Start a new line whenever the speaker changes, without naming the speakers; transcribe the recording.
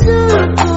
circle.